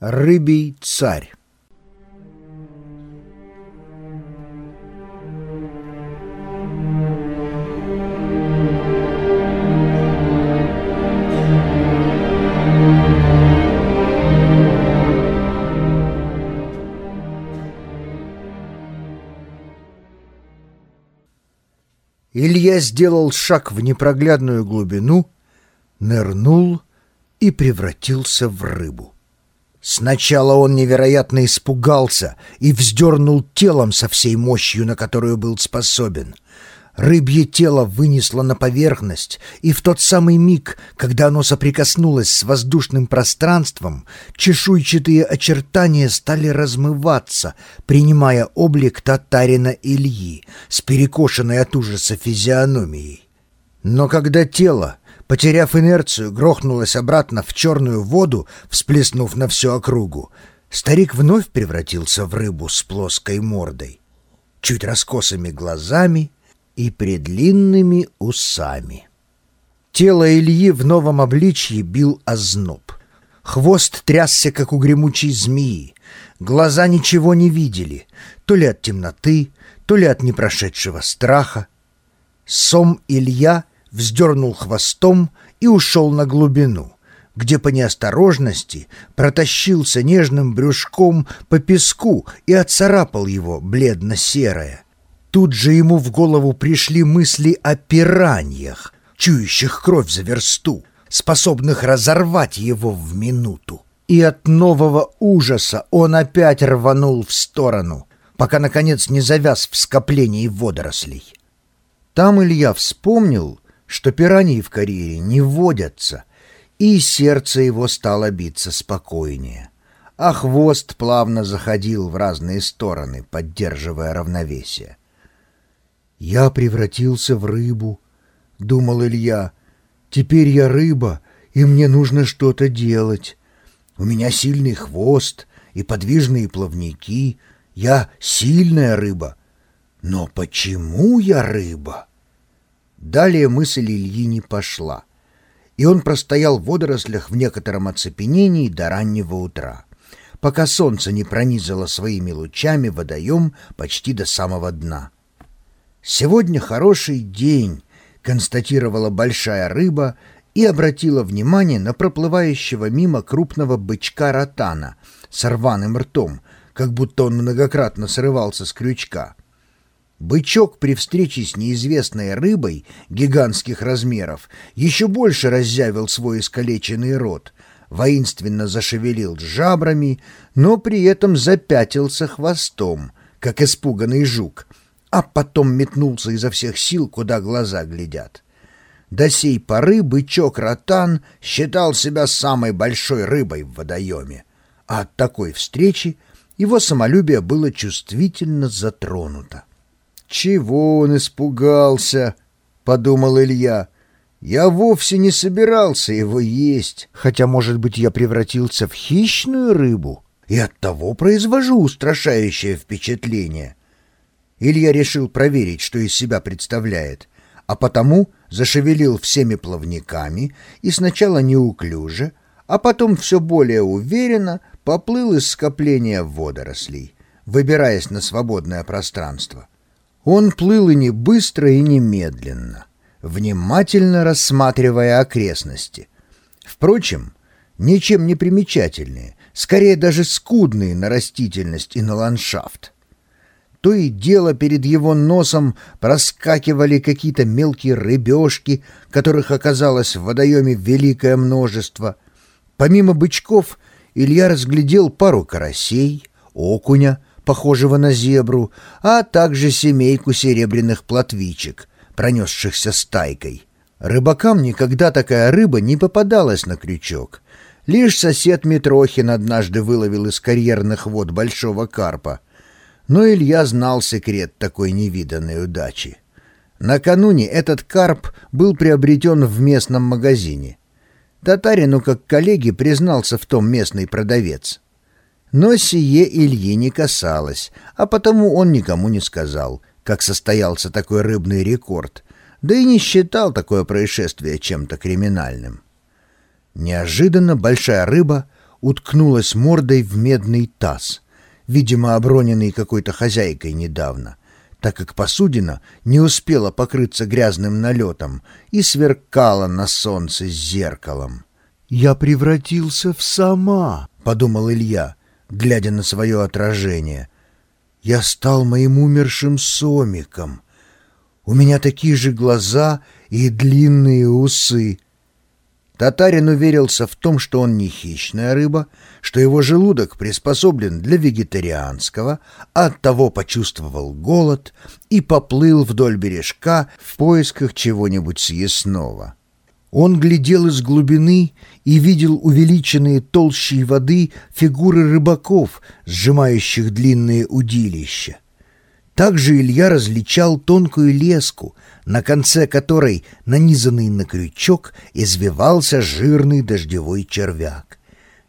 Рыбий царь Илья сделал шаг в непроглядную глубину, нырнул и превратился в рыбу. Сначала он невероятно испугался и вздернул телом со всей мощью, на которую был способен. Рыбье тело вынесло на поверхность, и в тот самый миг, когда оно соприкоснулось с воздушным пространством, чешуйчатые очертания стали размываться, принимая облик татарина Ильи с перекошенной от ужаса физиономией. Но когда тело, потеряв инерцию, грохнулось обратно в черную воду, всплеснув на всю округу, старик вновь превратился в рыбу с плоской мордой, чуть раскосыми глазами и предлинными усами. Тело Ильи в новом обличье бил озноб. Хвост трясся, как у гремучей змеи. Глаза ничего не видели, то ли от темноты, то ли от непрошедшего страха. Сом Илья вздернул хвостом и ушел на глубину, где по неосторожности протащился нежным брюшком по песку и отцарапал его бледно-серое. Тут же ему в голову пришли мысли о пираньях, чующих кровь за версту, способных разорвать его в минуту. И от нового ужаса он опять рванул в сторону, пока, наконец, не завяз в скоплении водорослей. Там Илья вспомнил, что пираньи в карьере не водятся, и сердце его стало биться спокойнее, а хвост плавно заходил в разные стороны, поддерживая равновесие. «Я превратился в рыбу», — думал Илья. «Теперь я рыба, и мне нужно что-то делать. У меня сильный хвост и подвижные плавники. Я сильная рыба. Но почему я рыба?» Далее мысль Ильи не пошла, и он простоял в водорослях в некотором оцепенении до раннего утра, пока солнце не пронизало своими лучами водоем почти до самого дна. «Сегодня хороший день», — констатировала большая рыба и обратила внимание на проплывающего мимо крупного бычка ротана с рваным ртом, как будто он многократно срывался с крючка. Бычок при встрече с неизвестной рыбой гигантских размеров еще больше раззявил свой искалеченный рот, воинственно зашевелил жабрами, но при этом запятился хвостом, как испуганный жук, а потом метнулся изо всех сил, куда глаза глядят. До сей поры бычок-ротан считал себя самой большой рыбой в водоеме, а от такой встречи его самолюбие было чувствительно затронуто. «Чего он испугался?» — подумал Илья. «Я вовсе не собирался его есть, хотя, может быть, я превратился в хищную рыбу и оттого произвожу устрашающее впечатление». Илья решил проверить, что из себя представляет, а потому зашевелил всеми плавниками и сначала неуклюже, а потом все более уверенно поплыл из скопления водорослей, выбираясь на свободное пространство. Он плыл и не быстро, и не медленно, внимательно рассматривая окрестности. Впрочем, ничем не примечательные, скорее даже скудные на растительность и на ландшафт. То и дело перед его носом проскакивали какие-то мелкие рыбешки, которых оказалось в водоеме великое множество. Помимо бычков Илья разглядел пару карасей, окуня — похожего на зебру, а также семейку серебряных плотвичек, пронесшихся стайкой. Рыбакам никогда такая рыба не попадалась на крючок. Лишь сосед Митрохин однажды выловил из карьерных вод большого карпа. Но Илья знал секрет такой невиданной удачи. Накануне этот карп был приобретен в местном магазине. Татарину, как коллеге, признался в том местный продавец. Но сие Ильи не касалось, а потому он никому не сказал, как состоялся такой рыбный рекорд, да и не считал такое происшествие чем-то криминальным. Неожиданно большая рыба уткнулась мордой в медный таз, видимо, оброненный какой-то хозяйкой недавно, так как посудина не успела покрыться грязным налетом и сверкала на солнце зеркалом. «Я превратился в сама», — подумал Илья, глядя на свое отражение. «Я стал моим умершим сомиком. У меня такие же глаза и длинные усы». Татарин уверился в том, что он не хищная рыба, что его желудок приспособлен для вегетарианского, а оттого почувствовал голод и поплыл вдоль бережка в поисках чего-нибудь съестного. Он глядел из глубины и видел увеличенные толщей воды фигуры рыбаков, сжимающих длинные удилища. Также Илья различал тонкую леску, на конце которой, нанизанный на крючок, извивался жирный дождевой червяк.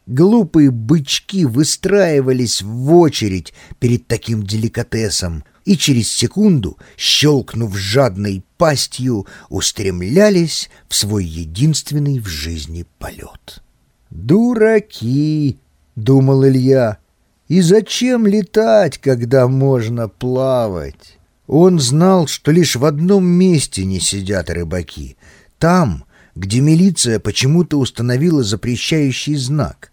Глупые бычки выстраивались в очередь перед таким деликатесом и через секунду, щелкнув жадной пастью, устремлялись в свой единственный в жизни полет. «Дураки!» — думал Илья. И зачем летать, когда можно плавать? Он знал, что лишь в одном месте не сидят рыбаки. Там, где милиция почему-то установила запрещающий знак.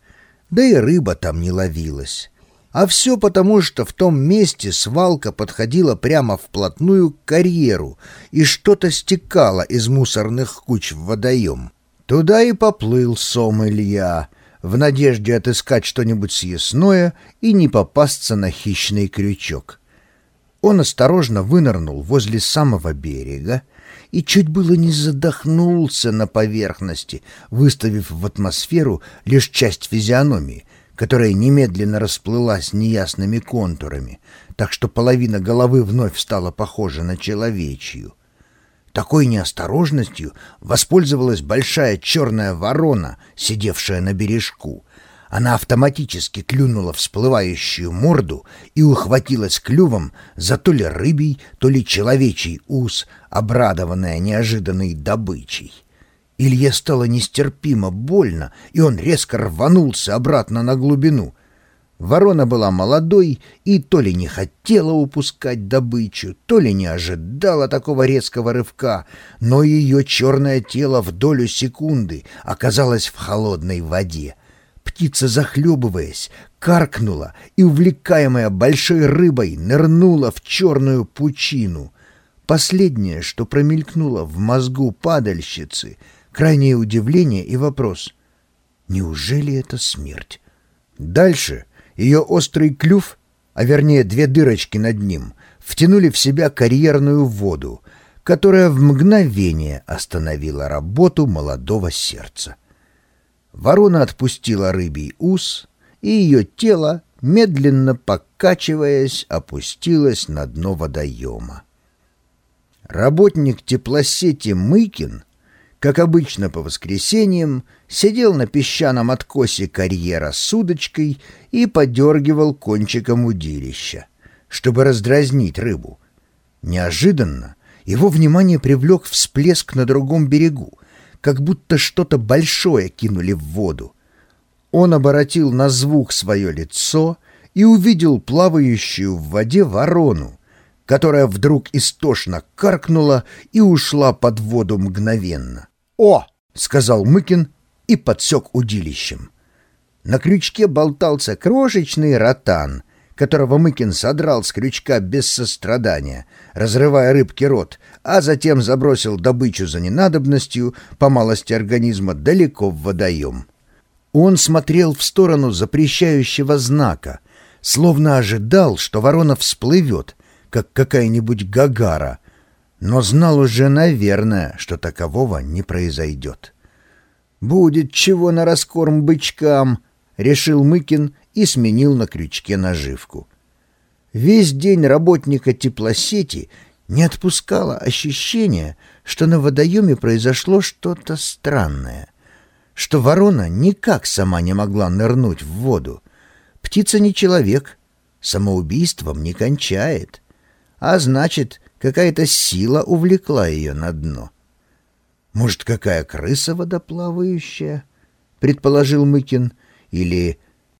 Да и рыба там не ловилась. А все потому, что в том месте свалка подходила прямо вплотную к карьеру, и что-то стекало из мусорных куч в водоем. Туда и поплыл сом Илья — в надежде отыскать что-нибудь съестное и не попасться на хищный крючок. Он осторожно вынырнул возле самого берега и чуть было не задохнулся на поверхности, выставив в атмосферу лишь часть физиономии, которая немедленно расплылась неясными контурами, так что половина головы вновь стала похожа на человечью. Такой неосторожностью воспользовалась большая черная ворона, сидевшая на бережку. Она автоматически клюнула всплывающую морду и ухватилась клювом за то ли рыбий, то ли человечий ус, обрадованная неожиданной добычей. Илье стало нестерпимо больно, и он резко рванулся обратно на глубину. Ворона была молодой и то ли не хотела упускать добычу, то ли не ожидала такого резкого рывка, но ее черное тело в долю секунды оказалось в холодной воде. Птица, захлебываясь, каркнула и, увлекаемая большой рыбой, нырнула в черную пучину. Последнее, что промелькнуло в мозгу падальщицы, крайнее удивление и вопрос «Неужели это смерть?» Дальше ее острый клюв, а вернее две дырочки над ним, втянули в себя карьерную воду, которая в мгновение остановила работу молодого сердца. Ворона отпустила рыбий ус, и ее тело, медленно покачиваясь, опустилось на дно водоема. Работник теплосети Мыкин как обычно по воскресеньям, сидел на песчаном откосе карьера с удочкой и подергивал кончиком удилища, чтобы раздразнить рыбу. Неожиданно его внимание привлек всплеск на другом берегу, как будто что-то большое кинули в воду. Он оборотил на звук свое лицо и увидел плавающую в воде ворону, которая вдруг истошно каркнула и ушла под воду мгновенно. «О!» — сказал Мыкин и подсек удилищем. На крючке болтался крошечный ротан, которого Мыкин содрал с крючка без сострадания, разрывая рыбке рот, а затем забросил добычу за ненадобностью по малости организма далеко в водоем. Он смотрел в сторону запрещающего знака, словно ожидал, что ворона всплывет, как какая-нибудь гагара, но знал уже, наверное, что такового не произойдет. «Будет чего на раскорм бычкам», — решил Мыкин и сменил на крючке наживку. Весь день работника теплосети не отпускало ощущение, что на водоеме произошло что-то странное, что ворона никак сама не могла нырнуть в воду. Птица не человек, самоубийством не кончает — а значит, какая-то сила увлекла ее на дно. Может, какая крыса водоплавающая? Предположил Мыкин или